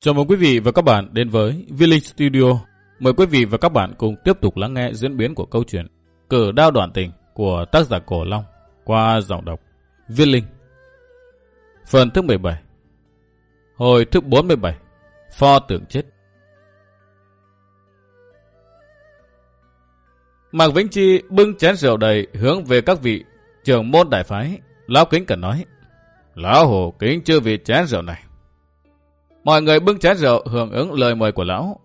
Chào mừng quý vị và các bạn đến với Village Studio. Mời quý vị và các bạn cùng tiếp tục lắng nghe diễn biến của câu chuyện Cử đao đoạn tình của tác giả Cổ Long qua giọng đọc Viết Linh. Phần thứ 17 Hồi thứ 47 Pho tượng chết Mạc Vĩnh Chi bưng chén rượu đầy hướng về các vị trưởng môn đại phái. Lão Kính cần nói, Lão Hồ kính chưa vị chén rượu này. Mọi người bưng chén rượu hưởng ứng lời mời của lão.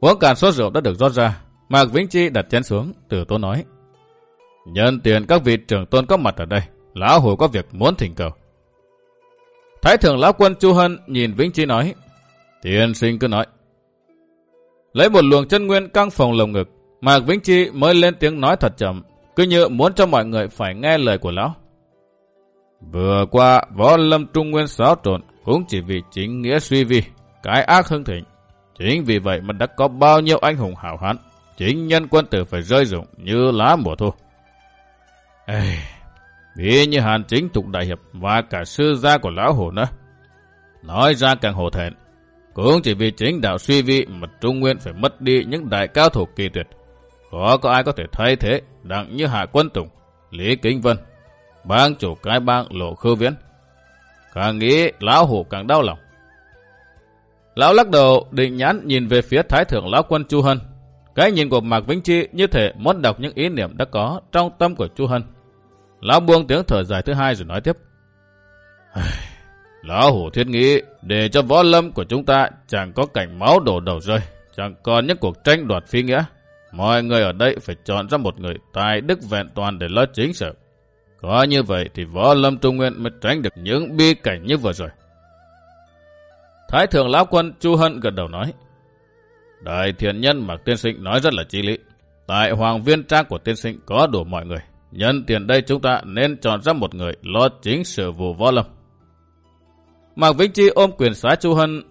Uống cạn số rượu đã được rót ra. Mạc Vĩnh Chi đặt chén xuống, từ tôn nói. Nhân tiền các vị trưởng tôn có mặt ở đây, lão hồ có việc muốn thỉnh cầu. Thái thượng lão quân Chu Hân nhìn Vĩnh Chi nói. Tiên sinh cứ nói. Lấy một luồng chân nguyên căng phòng lồng ngực, Mạc Vĩnh Chi mới lên tiếng nói thật chậm, cứ như muốn cho mọi người phải nghe lời của lão. Vừa qua, võ lâm trung nguyên xáo trộn, cũng chỉ vì chính nghĩa suy vi, cái ác hưng thịnh. Chính vì vậy mà đã có bao nhiêu anh hùng hảo hán, chính nhân quân tử phải rơi rụng như lá mùa thu. Ê, vì như hàn chính tục đại hiệp và cả sư gia của lão hồ nữa. Nói ra càng hổ thẹn, cũng chỉ vì chính đạo suy vi mà Trung Nguyên phải mất đi những đại cao thủ kỳ tuyệt. Khó có ai có thể thay thế đặng như Hạ Quân Tùng, Lý Kính Vân, bang chủ cái bang Lộ Khư Viễn, Càng nghĩ lão hủ càng đau lòng. Lão lắc đầu định nhãn nhìn về phía thái thượng lão quân Chu Hân. Cái nhìn của Mạc Vĩnh Chi như thể muốn đọc những ý niệm đã có trong tâm của Chu Hân. Lão buông tiếng thở dài thứ hai rồi nói tiếp. Lão hủ thiết nghĩ để cho võ lâm của chúng ta chẳng có cảnh máu đổ đầu rơi, chẳng còn những cuộc tranh đoạt phi nghĩa. Mọi người ở đây phải chọn ra một người tài đức vẹn toàn để lo chính sự. Có như vậy thì võ lâm trung nguyên mới tránh được những bi cảnh như vừa rồi. Thái thượng lão quân Chu Hân gật đầu nói. Đại thiện nhân mà tiên sinh nói rất là chi lý. Tại hoàng viên trang của tiên sinh có đủ mọi người. Nhân tiền đây chúng ta nên chọn ra một người lo chính sự vụ võ lâm. Mạc Vĩnh Chi ôm quyền xá Chu Hân.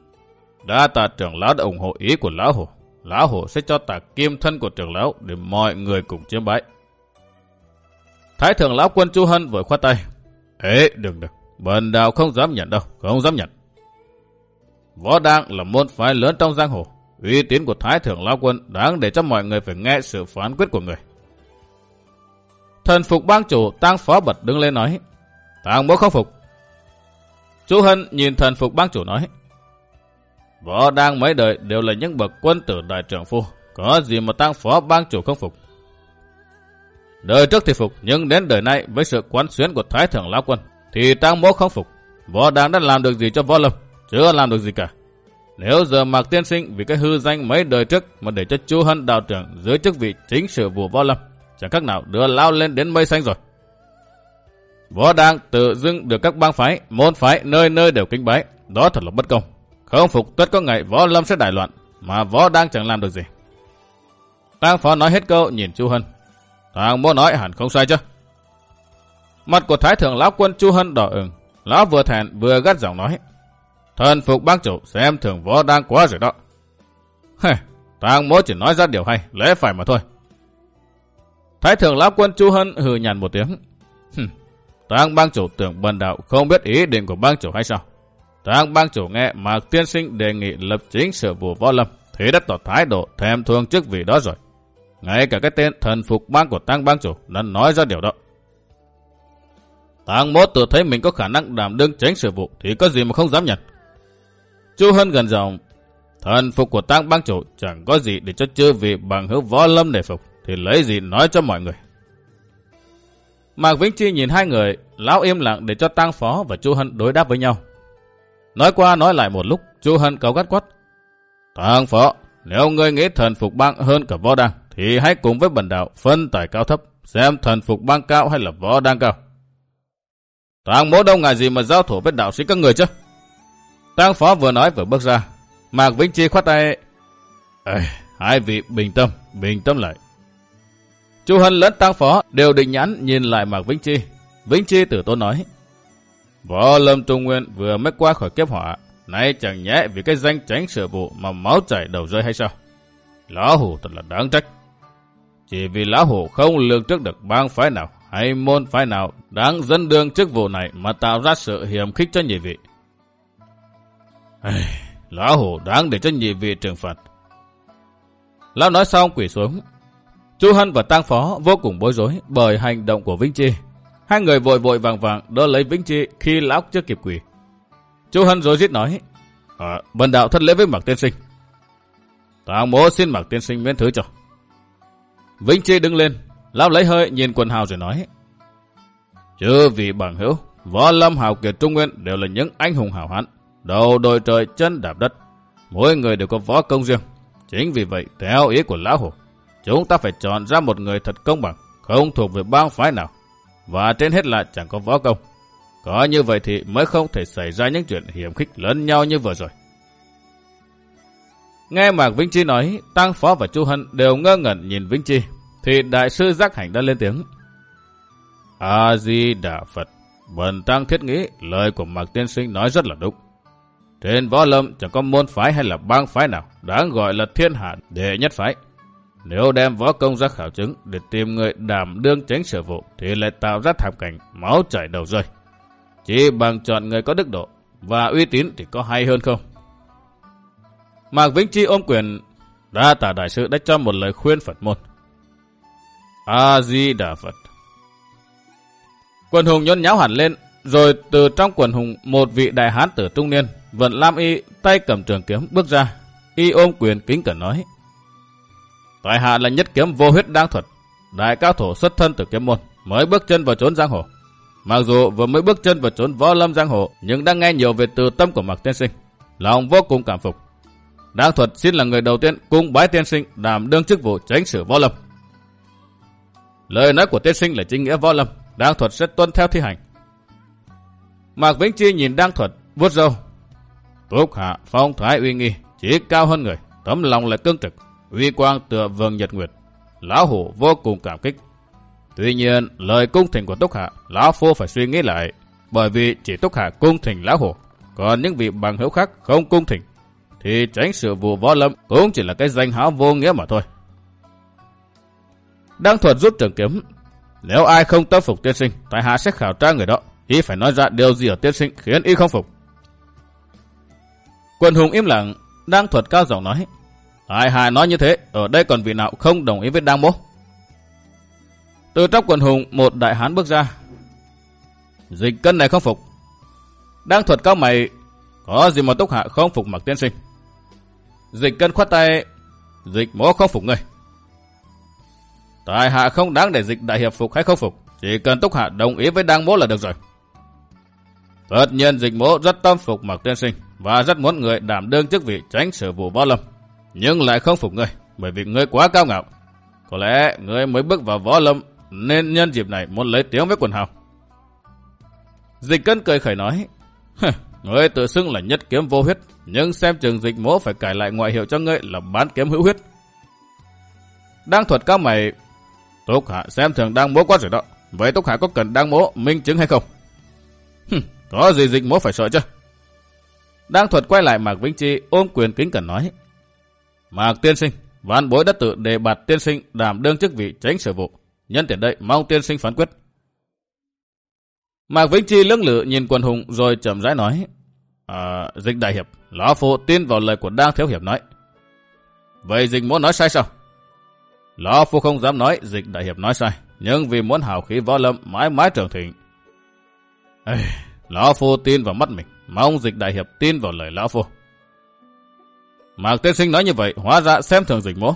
Đã tạ trưởng lão đã ủng hộ ý của lão hồ. Lão hồ sẽ cho tạ kim thân của trưởng lão để mọi người cùng chiếm bái. Thái thượng lão quân Chu Hân vội khoát tay. Ê, đừng đừng, bần đạo không dám nhận đâu, không dám nhận. Võ Đang là môn phái lớn trong giang hồ. Uy tín của Thái thượng lão quân đáng để cho mọi người phải nghe sự phán quyết của người. Thần phục bang chủ tăng phó bật đứng lên nói. Tăng bố không phục. Chu Hân nhìn thần phục bang chủ nói. Võ Đang mấy đời đều là những bậc quân tử đại trưởng phu. Có gì mà tăng phó bang chủ không phục. Đời trước thì phục, nhưng đến đời nay với sự quán xuyến của Thái Thượng Lão Quân, thì Tăng Mỗ không phục. Võ Đăng đã làm được gì cho Võ Lâm? Chưa làm được gì cả. Nếu giờ Mạc Tiên Sinh vì cái hư danh mấy đời trước mà để cho Chu Hân đạo trưởng dưới chức vị chính sự vụ Võ Lâm, chẳng khác nào đưa lao lên đến mây xanh rồi. Võ Đăng tự dưng được các bang phái, môn phái nơi nơi đều kính bái, đó thật là bất công. Không phục tất có ngày Võ Lâm sẽ đại loạn, mà Võ Đăng chẳng làm được gì. Tăng Phó nói hết câu nhìn Chu Hân, Thằng mô nói hẳn không sai chứ. Mặt của Thái thượng lão quân Chu Hân đỏ ửng. Lão vừa thẹn vừa gắt giọng nói. Thần phục bác chủ xem thường võ đang quá rồi đó. Hề, thằng mô chỉ nói ra điều hay, lẽ phải mà thôi. Thái thượng lão quân Chu Hân hừ nhàn một tiếng. Tang bang chủ tưởng bần đạo không biết ý định của bang chủ hay sao? Tang bang chủ nghe Mạc Tiên Sinh đề nghị lập chính sự vụ võ lâm, thế đã tỏ thái độ thèm thương chức vị đó rồi. Ngay cả cái tên thần phục bang của tăng bang chủ đã nói ra điều đó. Tăng mốt tự thấy mình có khả năng đảm đương tránh sự vụ thì có gì mà không dám nhận. Chu Hân gần dòng, thần phục của tăng bang chủ chẳng có gì để cho chư vị bằng hữu võ lâm để phục thì lấy gì nói cho mọi người. Mạc Vĩnh Chi nhìn hai người, lão im lặng để cho tăng phó và Chu Hân đối đáp với nhau. Nói qua nói lại một lúc, Chu Hân cầu gắt quát. Tăng phó, nếu ngươi nghĩ thần phục bang hơn cả võ đăng, thì hãy cùng với bần đạo phân tài cao thấp, xem thần phục bang cao hay là võ đang cao. Tàng mỗ đâu ngại gì mà giao thủ với đạo sĩ các người chứ? tang phó vừa nói vừa bước ra. Mạc Vĩnh Chi khoát tay. Ê, hai vị bình tâm, bình tâm lại. Chu Hân lẫn tang phó đều định nhãn nhìn lại Mạc Vĩnh Chi. Vĩnh Chi tử tôn nói. Võ lâm trung nguyên vừa mới qua khỏi kiếp họa. Nay chẳng nhẽ vì cái danh tránh sửa vụ mà máu chảy đầu rơi hay sao? Lão hủ thật là đáng trách. Chỉ vì lão hủ không lường trước được bang phái nào hay môn phái nào đang dẫn đương chức vụ này mà tạo ra sự hiểm khích cho nhị vị. lão hổ đáng để cho nhị vị trừng phạt. Lão nói xong quỷ xuống. Chu Hân và Tăng Phó vô cùng bối rối bởi hành động của Vĩnh Chi. Hai người vội vội vàng vàng đỡ lấy Vĩnh Chi khi lão chưa kịp quỷ. Chu Hân rối rít nói, à, bần đạo thất lễ với Mạc Tiên Sinh. Tàng bố xin Mạc Tiên Sinh miễn thứ cho. Vĩnh Chi đứng lên, lão lấy hơi nhìn quần hào rồi nói, Chứ vì bằng hữu, võ lâm hào kiệt trung nguyên đều là những anh hùng hào hán, đầu đôi trời chân đạp đất. Mỗi người đều có võ công riêng. Chính vì vậy, theo ý của lão hồ, chúng ta phải chọn ra một người thật công bằng, không thuộc về bang phái nào. Và trên hết là chẳng có võ công. Có như vậy thì mới không thể xảy ra những chuyện hiểm khích lẫn nhau như vừa rồi. Nghe Mạc Vĩnh Chi nói, Tăng Phó và Chu Hân đều ngơ ngẩn nhìn Vĩnh Chi, thì Đại sư Giác Hành đã lên tiếng. A-di-đà Phật, bần tăng thiết nghĩ lời của Mạc Tiên Sinh nói rất là đúng. Trên võ lâm chẳng có môn phái hay là bang phái nào đáng gọi là thiên hạ đệ nhất phái. Nếu đem võ công ra khảo chứng để tìm người đảm đương tránh sở vụ thì lại tạo ra thảm cảnh máu chảy đầu rơi. Chỉ bằng chọn người có đức độ và uy tín thì có hay hơn không? Mạc Vĩnh Chi ôm quyền đa tả đại sư đã cho một lời khuyên Phật môn. A-di-đà Phật Quần hùng nhốn nháo hẳn lên, rồi từ trong quần hùng một vị đại hán tử trung niên, vận lam y tay cầm trường kiếm bước ra. Y ôm quyền kính cẩn nói. Tại hạ là nhất kiếm vô huyết đang thuật, đại cao thủ xuất thân từ kiếm môn, mới bước chân vào trốn giang hồ. Mặc dù vừa mới bước chân vào trốn võ lâm giang hồ, nhưng đang nghe nhiều về từ tâm của Mạc Tiên Sinh. Lòng vô cùng cảm phục. Đang thuật xin là người đầu tiên cung bái tiên sinh đảm đương chức vụ tránh sử võ lâm. Lời nói của tiên sinh là chính nghĩa võ lâm, đang thuật sẽ tuân theo thi hành. Mạc Vĩnh Chi nhìn đang thuật, vuốt râu. Túc hạ phong thái uy nghi, chỉ cao hơn người, tấm lòng lại cương trực, uy quang tựa vầng nhật nguyệt. Lão hủ vô cùng cảm kích. Tuy nhiên, lời cung thỉnh của Túc Hạ, Lão Phu phải suy nghĩ lại, bởi vì chỉ Túc Hạ cung thỉnh Lão Hổ, còn những vị bằng hữu khác không cung thỉnh, thì tránh sự vụ võ lâm cũng chỉ là cái danh háo vô nghĩa mà thôi. Đang thuật rút trường kiếm, nếu ai không tâm phục tiên sinh, tại hạ sẽ khảo tra người đó. Y phải nói ra điều gì ở tiên sinh khiến y không phục. Quần hùng im lặng, đang thuật cao giọng nói. Tại hạ nói như thế, ở đây còn vị nào không đồng ý với đang bố. Từ trong quần hùng, một đại hán bước ra. Dịch cân này không phục. Đang thuật cao mày, có gì mà túc hạ không phục mặc tiên sinh. Dịch cân khoát tay, dịch mỗ không phục người. tài hạ không đáng để dịch đại hiệp phục hay không phục. Chỉ cần Túc Hạ đồng ý với Đăng Mỗ là được rồi. Tất nhiên dịch mỗ rất tâm phục mặc Tiên Sinh và rất muốn người đảm đương chức vị tránh sự vụ võ lâm. Nhưng lại không phục người bởi vì người quá cao ngạo. Có lẽ người mới bước vào võ lâm nên nhân dịp này muốn lấy tiếng với quần hào. Dịch cân cười khởi nói Ngươi tự xưng là nhất kiếm vô huyết nhưng xem trường dịch mỗ phải cải lại ngoại hiệu cho ngươi là bán kiếm hữu huyết. Đang thuật các mày Túc Hạ xem thường đang mỗ quá rồi đó. Vậy Túc Hạ có cần đang mỗ minh chứng hay không? Hừm, có gì dịch mỗ phải sợ chứ? Đang thuật quay lại Mạc Vĩnh Chi ôm quyền kính cẩn nói. Mạc tiên sinh, văn bối đã tự đề bạt tiên sinh đảm đương chức vị tránh sự vụ. Nhân tiện đây mong tiên sinh phán quyết. Mạc Vĩnh Chi lưỡng lự nhìn quần hùng rồi chậm rãi nói. À, dịch đại hiệp, lão phu tin vào lời của đang thiếu hiệp nói. Vậy dịch muốn nói sai sao? Lão Phu không dám nói dịch đại hiệp nói sai, nhưng vì muốn hào khí võ lâm mãi mãi trưởng thịnh. Ê, Lão Phu tin vào mắt mình, mong dịch đại hiệp tin vào lời Lão Phu. Mạc tiên sinh nói như vậy, hóa ra xem thường dịch mố.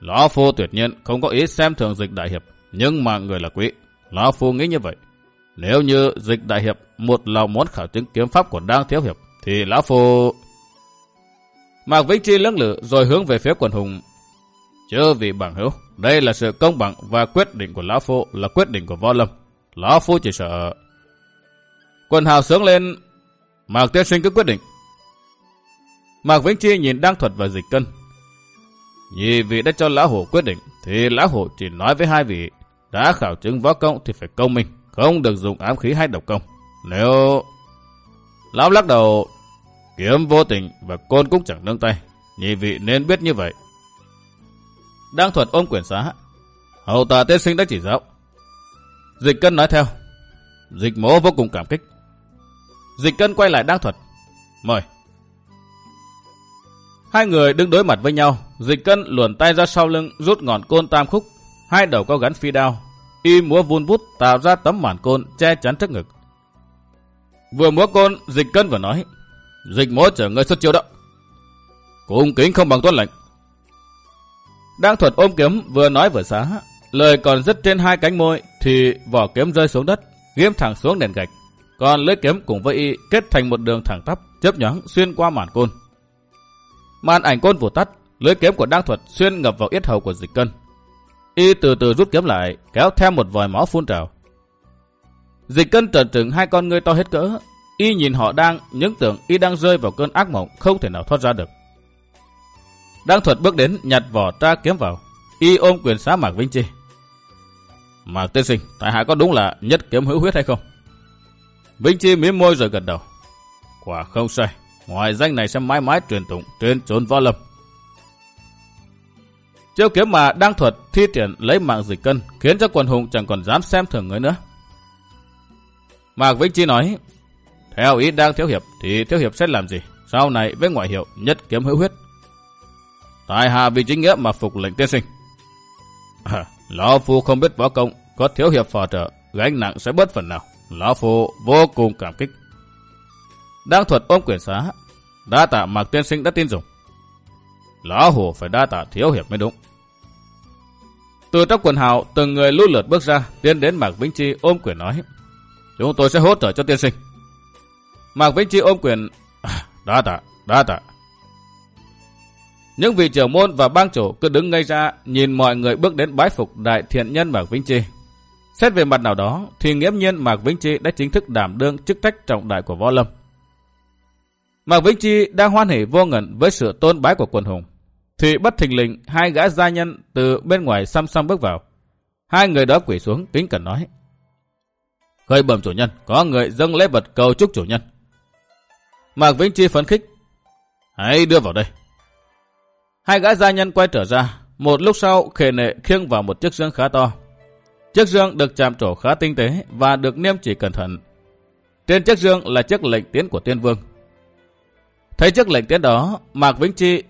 Lão Phu tuyệt nhiên không có ý xem thường dịch đại hiệp, nhưng mà người là quý. Lão Phu nghĩ như vậy. Nếu như dịch đại hiệp một lòng muốn khảo chứng kiếm pháp của đang thiếu hiệp, thì Lão Phu... Mạc Vĩnh Chi lưỡng lự rồi hướng về phía quần hùng Chớ vì bằng hữu, đây là sự công bằng và quyết định của Lão Phu là quyết định của Võ Lâm. Lão Phu chỉ sợ... Quần hào sướng lên, Mạc Tiên Sinh cứ quyết định. Mạc Vĩnh Chi nhìn Đăng Thuật và Dịch Cân. Nhị vị đã cho Lão Hổ quyết định, thì Lão Hổ chỉ nói với hai vị, đã khảo chứng võ công thì phải công minh, không được dùng ám khí hay độc công. Nếu... Lão lắc đầu, kiếm vô tình và côn cũng chẳng nâng tay. Nhị vị nên biết như vậy. Đang thuật ôm quyển xá. hậu tà tiên sinh đã chỉ giáo. Dịch cân nói theo. Dịch mố vô cùng cảm kích. Dịch cân quay lại đang thuật. Mời. Hai người đứng đối mặt với nhau, dịch cân luồn tay ra sau lưng rút ngọn côn tam khúc, hai đầu có gắn phi đao. Y múa vun vút tạo ra tấm màn côn che chắn trước ngực. Vừa múa côn, dịch cân vừa nói, dịch múa chở người xuất chiêu đó. Cung kính không bằng tuân lệnh. Đang thuật ôm kiếm vừa nói vừa xá, lời còn dứt trên hai cánh môi thì vỏ kiếm rơi xuống đất, ghim thẳng xuống nền gạch. Còn lưỡi kiếm cùng với y kết thành một đường thẳng tắp, chớp nhoáng xuyên qua màn côn. Màn ảnh côn vụt tắt, lưỡi kiếm của đang Thuật xuyên ngập vào yết hầu của Dịch Cân. Y từ từ rút kiếm lại, kéo theo một vòi máu phun trào. Dịch Cân trần trừng hai con ngươi to hết cỡ, y nhìn họ đang những tưởng y đang rơi vào cơn ác mộng không thể nào thoát ra được. Đăng Thuật bước đến nhặt vỏ tra kiếm vào, y ôm quyền xá Mạc Vinh Chi. Mạc tiên sinh, tại hạ có đúng là nhất kiếm hữu huyết hay không? Vinh Chi mím môi rồi gật đầu. Quả không sai, ngoài danh này sẽ mãi mãi truyền tụng trên trốn võ lâm. Chiêu kiếm mà đang thuật thi triển lấy mạng dịch cân khiến cho quần hùng chẳng còn dám xem thường người nữa. Mạc Vĩnh Chi nói, theo ý đang thiếu hiệp thì thiếu hiệp sẽ làm gì? Sau này với ngoại hiệu nhất kiếm hữu huyết. Tại hạ vì chính nghĩa mà phục lệnh tiên sinh. À, Lão Phu không biết võ công, có thiếu hiệp phò trợ, gánh nặng sẽ bớt phần nào. Lão Phu vô cùng cảm kích. Đang thuật ôm quyền xá, đã tạ Mạc tiên sinh đã tin dùng. Lão Hổ phải đa tạ thiếu hiệp mới đúng. Từ trong quần hào, từng người lưu lượt bước ra, tiến đến Mạc Vĩnh Chi ôm quyền nói. Chúng tôi sẽ hỗ trợ cho tiên sinh. Mạc Vĩnh Chi ôm quyền. À, đa tạ, đa tạ. Những vị trưởng môn và bang chủ cứ đứng ngay ra nhìn mọi người bước đến bái phục đại thiện nhân Mạc Vĩnh Chi. Xét về mặt nào đó thì nghiễm nhiên Mạc Vĩnh Chi đã chính thức đảm đương chức trách trọng đại của võ lâm. Mạc Vĩnh Chi đang hoan hỉ vô ngẩn với sự tôn bái của quần hùng. Thì bất thình lình hai gã gia nhân từ bên ngoài xăm xăm bước vào. Hai người đó quỷ xuống kính cẩn nói. Khơi bẩm chủ nhân, có người dâng lễ vật cầu chúc chủ nhân. Mạc Vĩnh Chi phấn khích. Hãy đưa vào đây. Hai gã gia nhân quay trở ra. Một lúc sau khề nệ khiêng vào một chiếc dương khá to. Chiếc dương được chạm trổ khá tinh tế và được niêm chỉ cẩn thận. Trên chiếc dương là chiếc lệnh tiến của tiên vương. Thấy chiếc lệnh tiến đó, Mạc Vĩnh Chi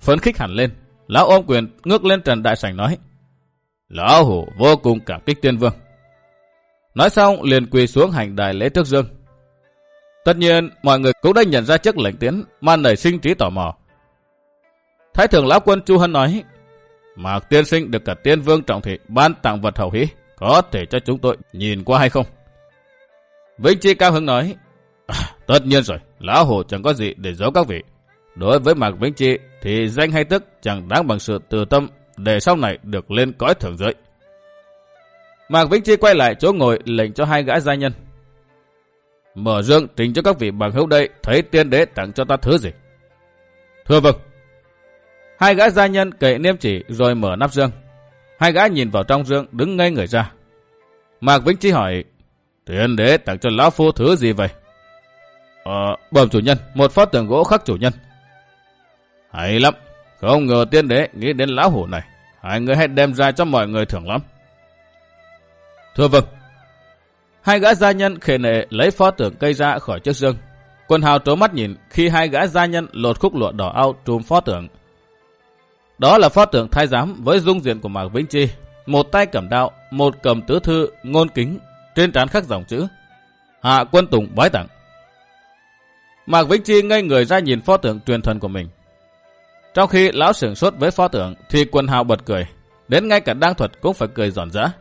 phấn khích hẳn lên. Lão ôm quyền ngước lên trần đại sảnh nói. Lão hủ vô cùng cảm kích tiên vương. Nói xong liền quỳ xuống hành đài lễ trước dương. Tất nhiên, mọi người cũng đã nhận ra chiếc lệnh tiến mà nảy sinh trí tò mò. Thái thượng lão quân Chu Hân nói, Mạc tiên sinh được cả tiên vương trọng thị ban tặng vật hậu hí. có thể cho chúng tôi nhìn qua hay không? Vĩnh Chi cao hứng nói, à, tất nhiên rồi, lão hồ chẳng có gì để giấu các vị. Đối với Mạc Vĩnh Chi thì danh hay tức chẳng đáng bằng sự từ tâm để sau này được lên cõi thưởng giới. Mạc Vĩnh Chi quay lại chỗ ngồi lệnh cho hai gã gia nhân. Mở dương trình cho các vị bằng hữu đây thấy tiên đế tặng cho ta thứ gì. Thưa vâng. Hai gã gia nhân cậy niêm chỉ rồi mở nắp dương. Hai gã nhìn vào trong dương đứng ngây người ra. Mạc Vĩnh Chi hỏi, tiên đế tặng cho lão phu thứ gì vậy? Ờ, bẩm chủ nhân, một phó tượng gỗ khắc chủ nhân. Hay lắm, không ngờ tiên đế nghĩ đến lão hủ này. Hai người hãy đem ra cho mọi người thưởng lắm. Thưa vâng. Hai gã gia nhân khề nệ lấy pho tượng cây ra khỏi chiếc dương. Quân hào trố mắt nhìn khi hai gã gia nhân lột khúc lụa đỏ ao trùm pho tượng, Đó là pho tượng thái giám với dung diện của Mạc Vĩnh Chi. Một tay cầm đạo, một cầm tứ thư, ngôn kính, trên trán khắc dòng chữ. Hạ quân tùng bái tặng. Mạc Vĩnh Chi ngay người ra nhìn pho tượng truyền thần của mình. Trong khi lão sửng sốt với phó tưởng thì quân hào bật cười. Đến ngay cả đang thuật cũng phải cười giòn giã.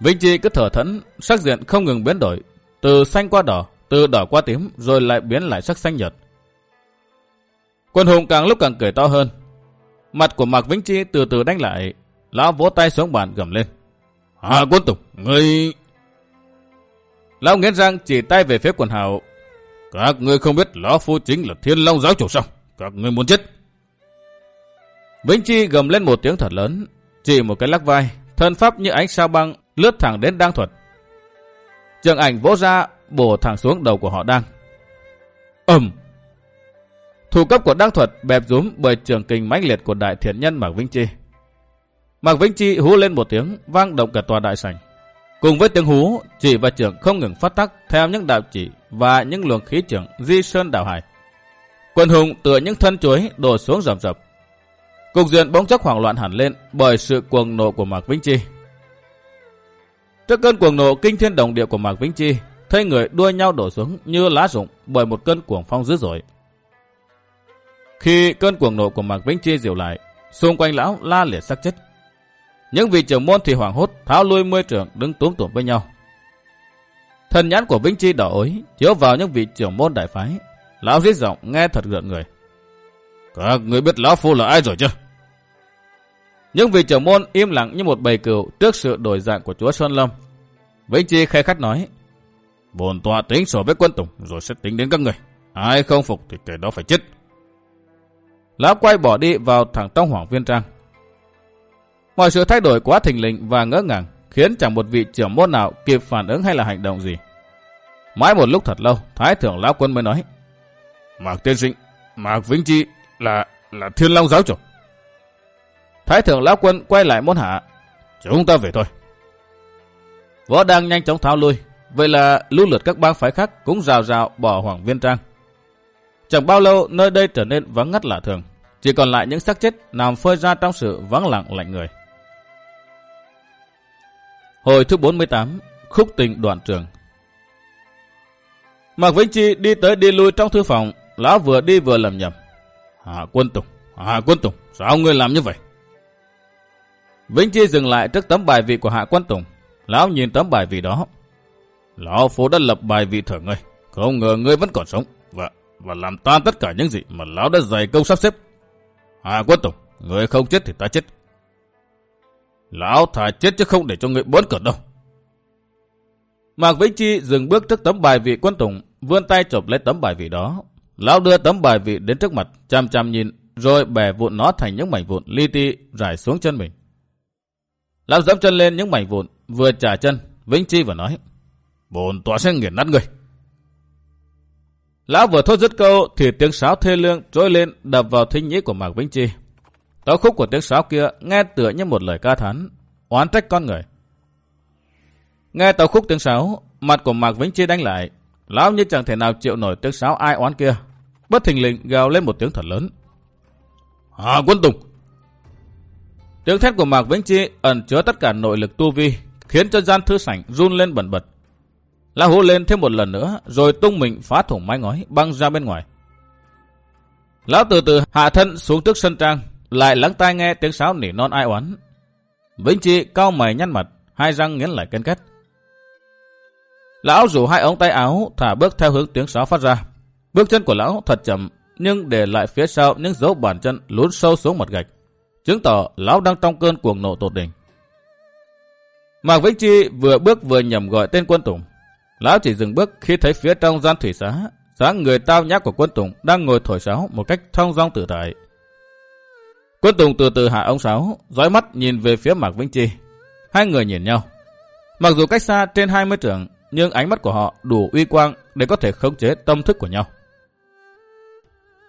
Vĩnh Chi cứ thở thẫn, sắc diện không ngừng biến đổi, từ xanh qua đỏ, từ đỏ qua tím, rồi lại biến lại sắc xanh nhợt. Quân hùng càng lúc càng cười to hơn. Mặt của Mạc Vĩnh Chi từ từ đánh lại, lão vỗ tay xuống bàn gầm lên. Hà quân tục, ngươi... Lão nghiến răng chỉ tay về phía quần hào. Các ngươi không biết lão phu chính là thiên long giáo chủ sao? Các ngươi muốn chết. Vĩnh Chi gầm lên một tiếng thật lớn, chỉ một cái lắc vai, thân pháp như ánh sao băng lướt thẳng đến đang Thuật. Trường ảnh vỗ ra, bổ thẳng xuống đầu của họ đang ầm Thủ cấp của Đăng Thuật bẹp rúm bởi trường kình mãnh liệt của đại thiện nhân Mạc Vĩnh Chi. Mạc Vĩnh Chi hú lên một tiếng, vang động cả tòa đại sảnh. Cùng với tiếng hú, chỉ và trưởng không ngừng phát tắc theo những đạo chỉ và những luồng khí trưởng di sơn đạo hải. Quân hùng tựa những thân chuối đổ xuống rầm rập. Cục diện bỗng chốc hoảng loạn hẳn lên bởi sự cuồng nộ của Mạc Vĩnh Chi. Trước cơn cuồng nộ kinh thiên động địa của Mạc Vĩnh Chi, thấy người đua nhau đổ xuống như lá rụng bởi một cơn cuồng phong dữ dội. Khi cơn cuồng nộ của Mạc Vĩnh Chi dịu lại, xung quanh lão la liệt sắc chết. Những vị trưởng môn thì hoảng hốt, tháo lui mươi trưởng đứng túm tụm với nhau. Thần nhãn của Vĩnh Chi đỏ ối, chiếu vào những vị trưởng môn đại phái. Lão rít giọng nghe thật gợn người. Các người biết lão phu là ai rồi chứ? Những vị trưởng môn im lặng như một bầy cừu trước sự đổi dạng của chúa Xuân Lâm. Vĩnh Chi khai khắt nói. Bồn tọa tính sổ với quân tùng rồi sẽ tính đến các người. Ai không phục thì kẻ đó phải chết. Lão quay bỏ đi vào thẳng trong hoàng viên trang. Mọi sự thay đổi quá thình lình và ngỡ ngàng khiến chẳng một vị trưởng môn nào kịp phản ứng hay là hành động gì. Mãi một lúc thật lâu, Thái thượng lão quân mới nói. Mạc tiên sinh, Mạc Vĩnh Chi là là thiên long giáo chủ. Thái thượng lão quân quay lại môn hạ. Chúng ta về thôi. Võ đang nhanh chóng tháo lui. Vậy là lưu lượt các bang phái khác cũng rào rào bỏ hoàng viên trang. Chẳng bao lâu nơi đây trở nên vắng ngắt lạ thường. Chỉ còn lại những xác chết nằm phơi ra trong sự vắng lặng lạnh người. Hồi thứ 48, khúc tình đoạn trường. Mạc Vĩnh Chi đi tới đi lui trong thư phòng, lão vừa đi vừa lầm nhầm. Hạ quân Tùng, Hạ quân Tùng, sao ngươi làm như vậy? Vĩnh Chi dừng lại trước tấm bài vị của Hạ quân Tùng. Lão nhìn tấm bài vị đó. Lão phố đã lập bài vị thở ngươi, không ngờ ngươi vẫn còn sống, và và làm tan tất cả những gì mà lão đã dày công sắp xếp. Hạ quân Tùng, ngươi không chết thì ta chết. Lão thà chết chứ không để cho người bốn cợt đâu. Mạc Vĩnh Chi dừng bước trước tấm bài vị quân tùng, vươn tay chụp lấy tấm bài vị đó. Lão đưa tấm bài vị đến trước mặt, chăm chăm nhìn, rồi bẻ vụn nó thành những mảnh vụn li ti rải xuống chân mình. Lão dẫm chân lên những mảnh vụn, vừa trả chân, Vĩnh Chi vừa nói, bồn tỏa sẽ nghiền nát người. Lão vừa thốt dứt câu thì tiếng sáo thê lương trỗi lên đập vào thính nhĩ của Mạc Vĩnh Chi. Tấu khúc của tiếng sáo kia nghe tựa như một lời ca thán, oán trách con người. Nghe tấu khúc tiếng sáo, mặt của Mạc Vĩnh Chi đánh lại. Lão như chẳng thể nào chịu nổi tiếng sáo ai oán kia. Bất thình lình gào lên một tiếng thật lớn. Hà quân tùng! Tiếng thét của Mạc Vĩnh Chi ẩn chứa tất cả nội lực tu vi, khiến cho gian thư sảnh run lên bẩn bật. Lão hú lên thêm một lần nữa, rồi tung mình phá thủng mái ngói, băng ra bên ngoài. Lão từ từ hạ thân xuống trước sân trang, lại lắng tai nghe tiếng sáo nỉ non ai oán. Vĩnh Chi cao mày nhăn mặt, hai răng nghiến lại cân kết. Lão rủ hai ống tay áo thả bước theo hướng tiếng sáo phát ra. Bước chân của lão thật chậm, nhưng để lại phía sau những dấu bàn chân lún sâu xuống mặt gạch, chứng tỏ lão đang trong cơn cuồng nộ tột đỉnh. Mạc Vĩnh Chi vừa bước vừa nhầm gọi tên quân Tùng. Lão chỉ dừng bước khi thấy phía trong gian thủy xá, dáng người tao nhã của quân Tùng đang ngồi thổi sáo một cách thong dong tự tại. Quân Tùng từ từ hạ ông sáo, dõi mắt nhìn về phía Mạc Vĩnh Chi. Hai người nhìn nhau. Mặc dù cách xa trên 20 trượng, nhưng ánh mắt của họ đủ uy quang để có thể khống chế tâm thức của nhau.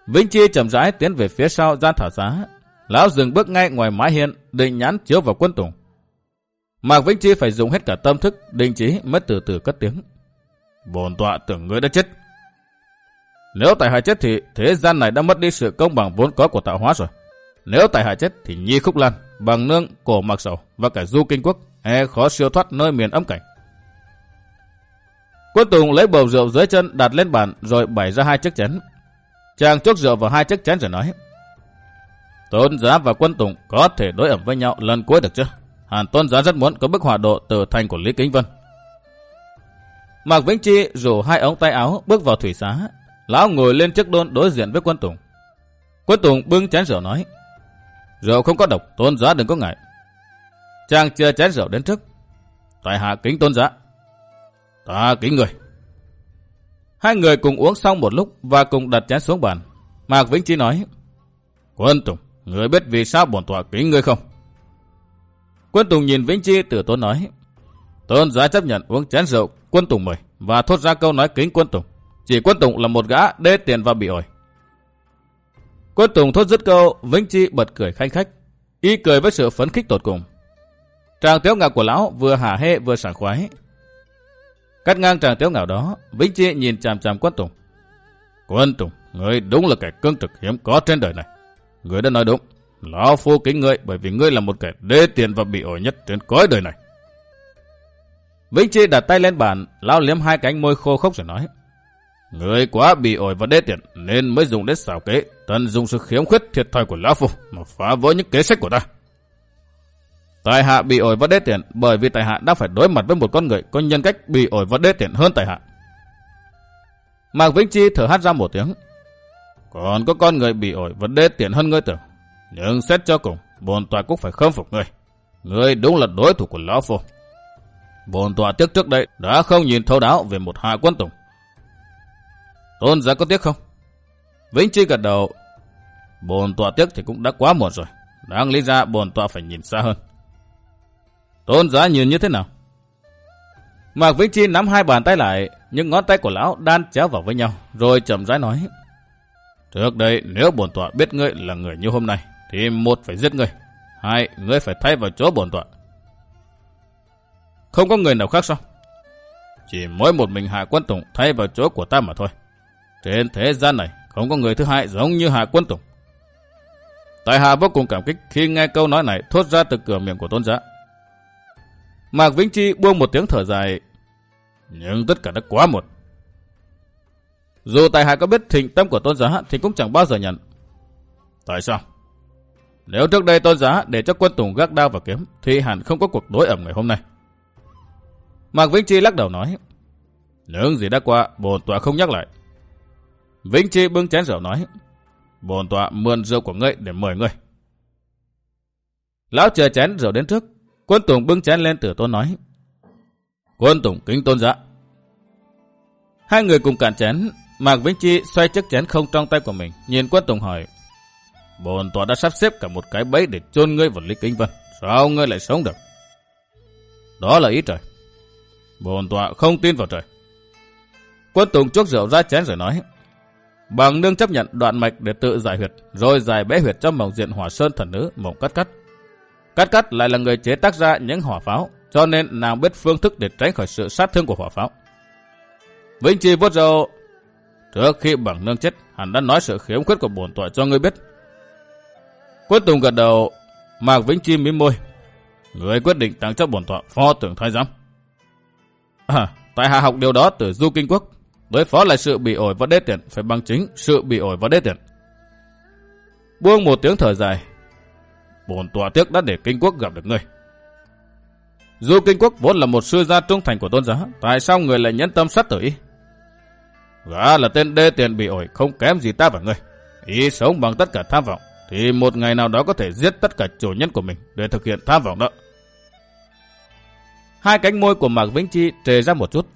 Vĩnh Chi chậm rãi tiến về phía sau gian thảo giá. Lão dừng bước ngay ngoài mái hiên, định nhãn chiếu vào quân Tùng. Mạc Vĩnh Chi phải dùng hết cả tâm thức, định trí mới từ từ cất tiếng. Bồn tọa tưởng ngươi đã chết. Nếu tại hạ chết thì thế gian này đã mất đi sự công bằng vốn có của tạo hóa rồi. Nếu tại hạ chết thì Nhi Khúc Lan, Bằng Nương, Cổ Mạc Sầu và cả Du Kinh Quốc e khó siêu thoát nơi miền âm cảnh. Quân Tùng lấy bầu rượu dưới chân đặt lên bàn rồi bày ra hai chiếc chén. Chàng chốt rượu vào hai chiếc chén rồi nói. Tôn giá và quân Tùng có thể đối ẩm với nhau lần cuối được chứ? Hàn tôn giá rất muốn có bức hòa độ từ thành của Lý Kính Vân. Mạc Vĩnh Chi rủ hai ống tay áo bước vào thủy xá. Lão ngồi lên chiếc đôn đối diện với quân Tùng. Quân Tùng bưng chén rượu nói. Rượu không có độc, tôn giá đừng có ngại. Chàng chưa chén rượu đến trước. Tại hạ kính tôn giá. Ta kính người. Hai người cùng uống xong một lúc và cùng đặt chén xuống bàn. Mạc Vĩnh Chi nói. Quân Tùng, người biết vì sao bổn tọa kính ngươi không? Quân Tùng nhìn Vĩnh Chi tử tốn nói. Tôn giá chấp nhận uống chén rượu quân Tùng mời và thốt ra câu nói kính quân Tùng. Chỉ quân Tùng là một gã đê tiền và bị ổi. Quân Tùng thốt dứt câu, Vĩnh Chi bật cười khanh khách. Y cười với sự phấn khích tột cùng. Tràng tiếu ngạc của lão vừa hả hê vừa sảng khoái. Cắt ngang chàng tiếu ngạo đó, Vĩnh Chi nhìn chằm chằm quân Tùng. Quân Tùng, Ngươi đúng là kẻ cương trực hiếm có trên đời này. Ngươi đã nói đúng. Lão phu kính ngươi bởi vì ngươi là một kẻ đê tiện và bị ổi nhất trên cõi đời này. Vĩnh Chi đặt tay lên bàn, lao liếm hai cánh môi khô khốc rồi nói. ngươi quá bị ổi và đê tiện nên mới dùng đến xảo kế, tận dùng sự khiếm khuyết thiệt thòi của Lão Phu mà phá vỡ những kế sách của ta. Tài hạ bị ổi và đê tiện bởi vì tài hạ đã phải đối mặt với một con người có nhân cách bị ổi và đê tiện hơn tài hạ. Mạc Vĩnh Chi thở hát ra một tiếng. Còn có con người bị ổi và đê tiện hơn ngươi tưởng. Nhưng xét cho cùng, bồn tòa cũng phải khâm phục ngươi. Ngươi đúng là đối thủ của Lão Phu. Bồn tòa tiếc trước đây đã không nhìn thấu đáo về một hạ quân tùng. Tôn giá có tiếc không? Vĩnh Chi gật đầu. Bồn tòa tiếc thì cũng đã quá muộn rồi. Đáng lý ra bồn tòa phải nhìn xa hơn. Tôn giá nhìn như thế nào? Mạc Vĩnh Chi nắm hai bàn tay lại, những ngón tay của lão đan chéo vào với nhau, rồi chậm rãi nói. Trước đây, nếu bổn tọa biết ngươi là người như hôm nay, thì một phải giết ngươi, hai, ngươi phải thay vào chỗ bổn tọa. Không có người nào khác sao? Chỉ mỗi một mình Hạ Quân Tùng thay vào chỗ của ta mà thôi. Trên thế gian này, không có người thứ hai giống như Hạ Quân Tùng. Tại Hạ vô cùng cảm kích khi nghe câu nói này thốt ra từ cửa miệng của tôn giả. Mạc Vĩnh Chi buông một tiếng thở dài. Nhưng tất cả đã quá muộn. Dù tại hạ có biết thịnh tâm của tôn giá thì cũng chẳng bao giờ nhận. Tại sao? Nếu trước đây tôn giá để cho quân tùng gác đao và kiếm thì hẳn không có cuộc đối ẩm ngày hôm nay. Mạc Vĩnh Chi lắc đầu nói. Những gì đã qua, bồn tọa không nhắc lại. Vĩnh Chi bưng chén rượu nói. Bồn tọa mượn rượu của ngươi để mời ngươi. Lão chờ chén rượu đến trước. Quân Tùng bưng chén lên tử tôn nói. Quân Tùng kính tôn dạ. Hai người cùng cạn chén. Mạc Vĩnh Chi xoay chiếc chén không trong tay của mình. Nhìn quân Tùng hỏi. Bồn tọa đã sắp xếp cả một cái bẫy để chôn ngươi vào Lý Kinh Vân. Sao ngươi lại sống được? Đó là ý trời. Bồn tọa không tin vào trời. Quân Tùng chuốc rượu ra chén rồi nói. Bằng nương chấp nhận đoạn mạch để tự giải huyệt, rồi giải bẽ huyệt trong mộng diện hỏa sơn thần nữ mộng cắt cắt. Cắt cắt lại là người chế tác ra những hỏa pháo, cho nên nàng biết phương thức để tránh khỏi sự sát thương của hỏa pháo. Vĩnh Chi vuốt râu, trước khi bằng nương chết, hắn đã nói sự khiếm khuyết của bổn tọa cho ngươi biết. Quyết Tùng gật đầu, Mạc Vĩnh Chi mím môi. Người quyết định tặng cho bổn tọa phó tưởng thái giám. À, tại hạ học điều đó từ Du Kinh Quốc. Đối phó lại sự bị ổi và đế tiện phải bằng chính sự bị ổi và đế tiện. Buông một tiếng thở dài. Bồn tòa tiếc đã để Kinh Quốc gặp được ngươi. dù Kinh Quốc vốn là một sư gia trung thành của tôn giáo, tại sao người lại nhẫn tâm sát tử y? Gã là tên đê tiền bị ổi không kém gì ta và ngươi. Ý sống bằng tất cả tham vọng, thì một ngày nào đó có thể giết tất cả chủ nhân của mình để thực hiện tham vọng đó. Hai cánh môi của Mạc Vĩnh Chi trề ra một chút.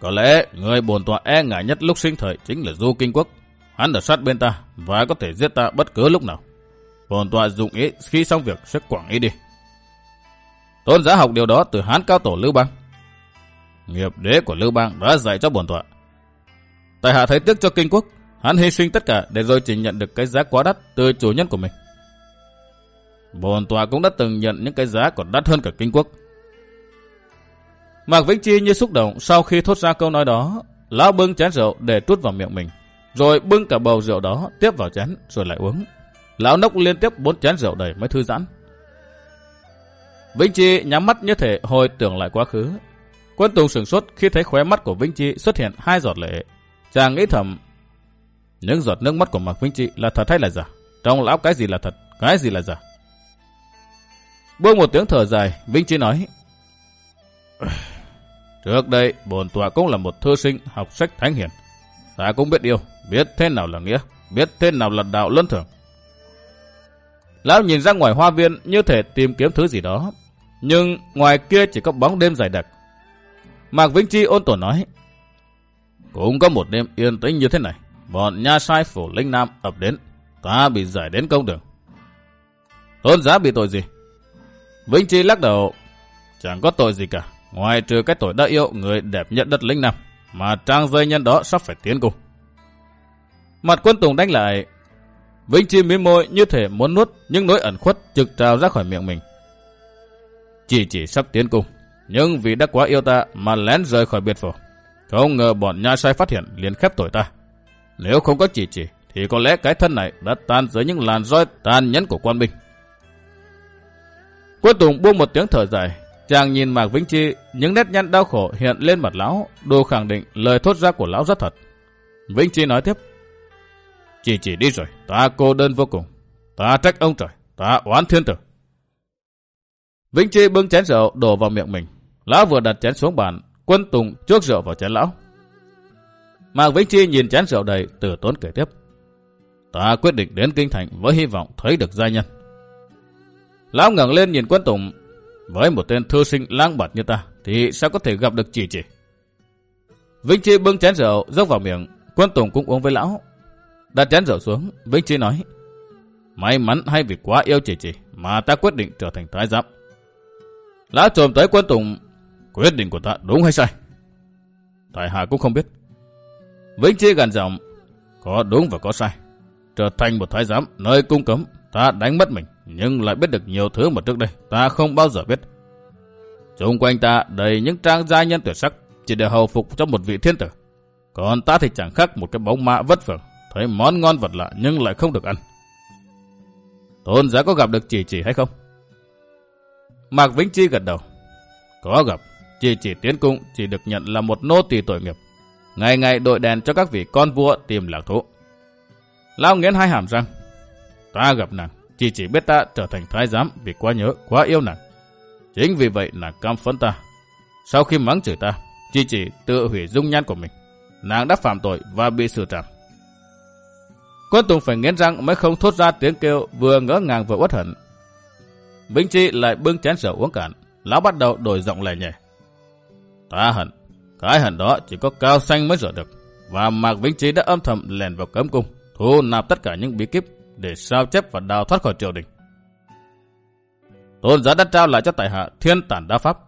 Có lẽ người bồn tòa e ngại nhất lúc sinh thời chính là Du Kinh Quốc. Hắn ở sát bên ta và có thể giết ta bất cứ lúc nào. Bồn tọa dụng ý khi xong việc sẽ quảng ý đi. Tôn giả học điều đó từ Hán cao tổ Lưu Bang. Nghiệp đế của Lưu Bang đã dạy cho bồn tọa. Tại hạ thấy tiếc cho Kinh Quốc, hắn hy sinh tất cả để rồi chỉ nhận được cái giá quá đắt từ chủ nhân của mình. Bồn tọa cũng đã từng nhận những cái giá còn đắt hơn cả Kinh Quốc. Mạc Vĩnh Chi như xúc động sau khi thốt ra câu nói đó. Lão bưng chén rượu để trút vào miệng mình. Rồi bưng cả bầu rượu đó tiếp vào chén rồi lại uống. Lão nốc liên tiếp bốn chén rượu đầy mới thư giãn. Vĩnh Chi nhắm mắt như thể hồi tưởng lại quá khứ. Quân Tùng sửng sốt khi thấy khóe mắt của Vĩnh Chi xuất hiện hai giọt lệ. Chàng nghĩ thầm, những giọt nước mắt của Mạc Vĩnh Chi là thật hay là giả? Trong lão cái gì là thật, cái gì là giả? Buông một tiếng thở dài, Vĩnh Chi nói, Trước đây, bồn tọa cũng là một thư sinh học sách thánh hiền. Ta cũng biết yêu, biết thế nào là nghĩa, biết thế nào là đạo luân thường. Lão nhìn ra ngoài hoa viên như thể tìm kiếm thứ gì đó. Nhưng ngoài kia chỉ có bóng đêm dài đặc. Mạc Vĩnh Chi ôn tổ nói. Cũng có một đêm yên tĩnh như thế này. Bọn nha sai phủ linh nam ập đến. Ta bị giải đến công đường. Tôn giá bị tội gì? Vĩnh Chi lắc đầu. Chẳng có tội gì cả. Ngoài trừ cái tội đã yêu người đẹp nhất đất linh nam. Mà trang dây nhân đó sắp phải tiến cùng Mặt quân Tùng đánh lại. Vĩnh Chi mím môi như thể muốn nuốt những nỗi ẩn khuất trực trào ra khỏi miệng mình. Chỉ chỉ sắp tiến cung. Nhưng vì đã quá yêu ta mà lén rời khỏi biệt phủ. Không ngờ bọn nha sai phát hiện liền khép tội ta. Nếu không có chỉ chỉ, thì có lẽ cái thân này đã tan dưới những làn roi tàn nhẫn của quan binh. Quân Tùng buông một tiếng thở dài, chàng nhìn Mạc Vĩnh Chi, những nét nhăn đau khổ hiện lên mặt lão, đồ khẳng định lời thốt ra của lão rất thật. Vĩnh Chi nói tiếp, chỉ chỉ đi rồi, ta cô đơn vô cùng, ta trách ông trời, ta oán thiên tử. Vĩnh Chi bưng chén rượu đổ vào miệng mình, lão vừa đặt chén xuống bàn, quân Tùng chuốc rượu vào chén lão. Mạc Vĩnh Chi nhìn chén rượu đầy, từ tốn kể tiếp. Ta quyết định đến Kinh Thành với hy vọng thấy được gia nhân. Lão ngẩng lên nhìn quân Tùng, với một tên thư sinh lang bạt như ta, thì sao có thể gặp được chỉ chỉ. Vĩnh Chi bưng chén rượu dốc vào miệng, quân Tùng cũng uống với lão. Đặt chén rượu xuống, Vĩnh Chi nói, May mắn hay vì quá yêu chỉ chỉ mà ta quyết định trở thành thái giám. Lão trồm tới quân Tùng, quyết định của ta đúng hay sai? Tại hạ cũng không biết. Vĩnh Chi gần giọng, có đúng và có sai. Trở thành một thái giám nơi cung cấm, ta đánh mất mình, nhưng lại biết được nhiều thứ mà trước đây ta không bao giờ biết. Xung quanh ta đầy những trang gia nhân tuyệt sắc, chỉ để hầu phục cho một vị thiên tử. Còn ta thì chẳng khác một cái bóng mạ vất vưởng, thấy món ngon vật lạ nhưng lại không được ăn. Tôn giá có gặp được chỉ chỉ hay không? Mạc Vĩnh Chi gật đầu. Có gặp, chỉ chỉ tiến cung chỉ được nhận là một nô tỳ tội nghiệp. Ngày ngày đội đèn cho các vị con vua tìm lạc thú. Lao nghiến hai hàm răng. Ta gặp nàng, chỉ chỉ biết ta trở thành thái giám vì quá nhớ, quá yêu nàng. Chính vì vậy nàng cam phấn ta. Sau khi mắng chửi ta, chỉ chỉ tự hủy dung nhan của mình. Nàng đã phạm tội và bị xử trảm. Quân Tùng phải nghiến răng mới không thốt ra tiếng kêu vừa ngỡ ngàng vừa uất hận. Vĩnh Chi lại bưng chén rượu uống cạn. Lão bắt đầu đổi giọng lẻ nhẹ. Ta hận. Cái hận đó chỉ có cao xanh mới rửa được. Và Mạc Vĩnh Chi đã âm thầm lèn vào cấm cung, thu nạp tất cả những bí kíp để sao chép và đào thoát khỏi triều đình. Tôn giá đã trao lại cho tại hạ thiên tản đa pháp.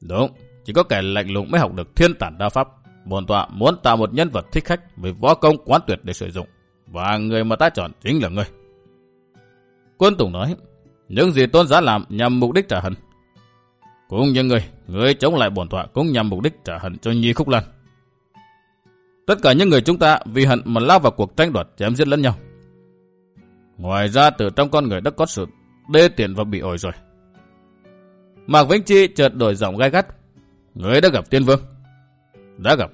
Đúng, chỉ có kẻ lạnh lùng mới học được thiên tản đa pháp. Bồn tọa muốn tạo một nhân vật thích khách với võ công quán tuyệt để sử dụng. Và người mà ta chọn chính là ngươi. Quân Tùng nói, những gì tôn giá làm nhằm mục đích trả hận. Cũng như người, người chống lại bổn tọa cũng nhằm mục đích trả hận cho Nhi Khúc Lan. Tất cả những người chúng ta vì hận mà lao vào cuộc tranh đoạt chém giết lẫn nhau. Ngoài ra từ trong con người đã có sự đê tiện và bị ổi rồi. Mạc Vĩnh Chi chợt đổi giọng gai gắt. Người đã gặp tiên vương. Đã gặp.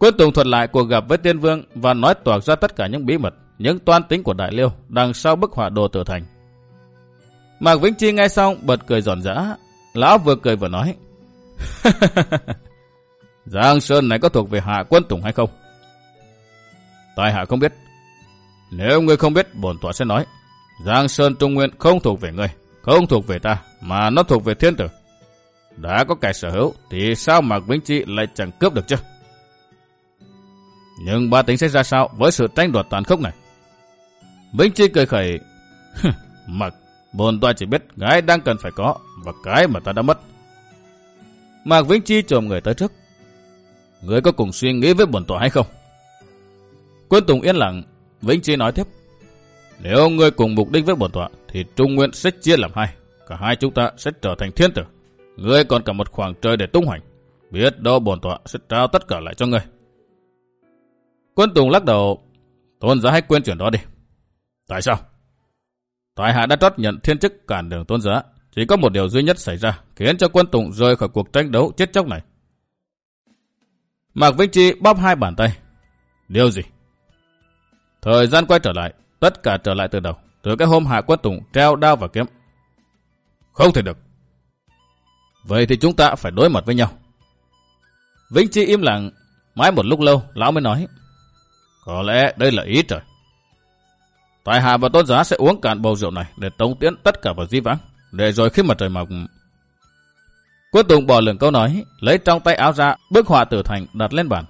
Quân Tùng thuật lại cuộc gặp với tiên vương và nói toạc ra tất cả những bí mật, những toan tính của Đại Liêu đằng sau bức họa đồ tử thành. Mạc Vĩnh Chi nghe xong bật cười giòn giã. Lão vừa cười vừa nói. Giang Sơn này có thuộc về hạ quân Tùng hay không? Tại hạ không biết. Nếu ngươi không biết, bổn tọa sẽ nói. Giang Sơn Trung Nguyên không thuộc về ngươi, không thuộc về ta, mà nó thuộc về thiên tử. Đã có kẻ sở hữu, thì sao Mạc Vĩnh Chi lại chẳng cướp được chứ? Nhưng ba tính sẽ ra sao với sự tranh đoạt tàn khốc này? Vĩnh Chi cười khẩy. Mặc, bồn tọa chỉ biết cái đang cần phải có và cái mà ta đã mất. Mạc Vĩnh Chi trồm người tới trước. Người có cùng suy nghĩ với bồn tòa hay không? Quân Tùng yên lặng, Vĩnh Chi nói tiếp. Nếu ngươi cùng mục đích với bổn tọa, thì Trung Nguyên sẽ chia làm hai. Cả hai chúng ta sẽ trở thành thiên tử. Ngươi còn cả một khoảng trời để tung hoành. Biết đâu bổn tọa sẽ trao tất cả lại cho ngươi. Quân Tùng lắc đầu. Tôn giá hãy quên chuyện đó đi. Tại sao? Tại hạ đã trót nhận thiên chức cản đường tôn giá. Chỉ có một điều duy nhất xảy ra, khiến cho quân Tùng rời khỏi cuộc tranh đấu chết chóc này. Mạc Vĩnh Chi bóp hai bàn tay. Điều gì? Thời gian quay trở lại, tất cả trở lại từ đầu, từ cái hôm Hạ Quân Tùng treo đao và kiếm. Không thể được. Vậy thì chúng ta phải đối mặt với nhau. Vĩnh Chi im lặng, mãi một lúc lâu, lão mới nói. Có lẽ đây là ý trời. Tài Hạ và Tôn Giá sẽ uống cạn bầu rượu này để tống tiến tất cả vào di vãng, để rồi khi mà trời mọc... Quân Tùng bỏ lửng câu nói, lấy trong tay áo ra, bức họa tử thành đặt lên bàn.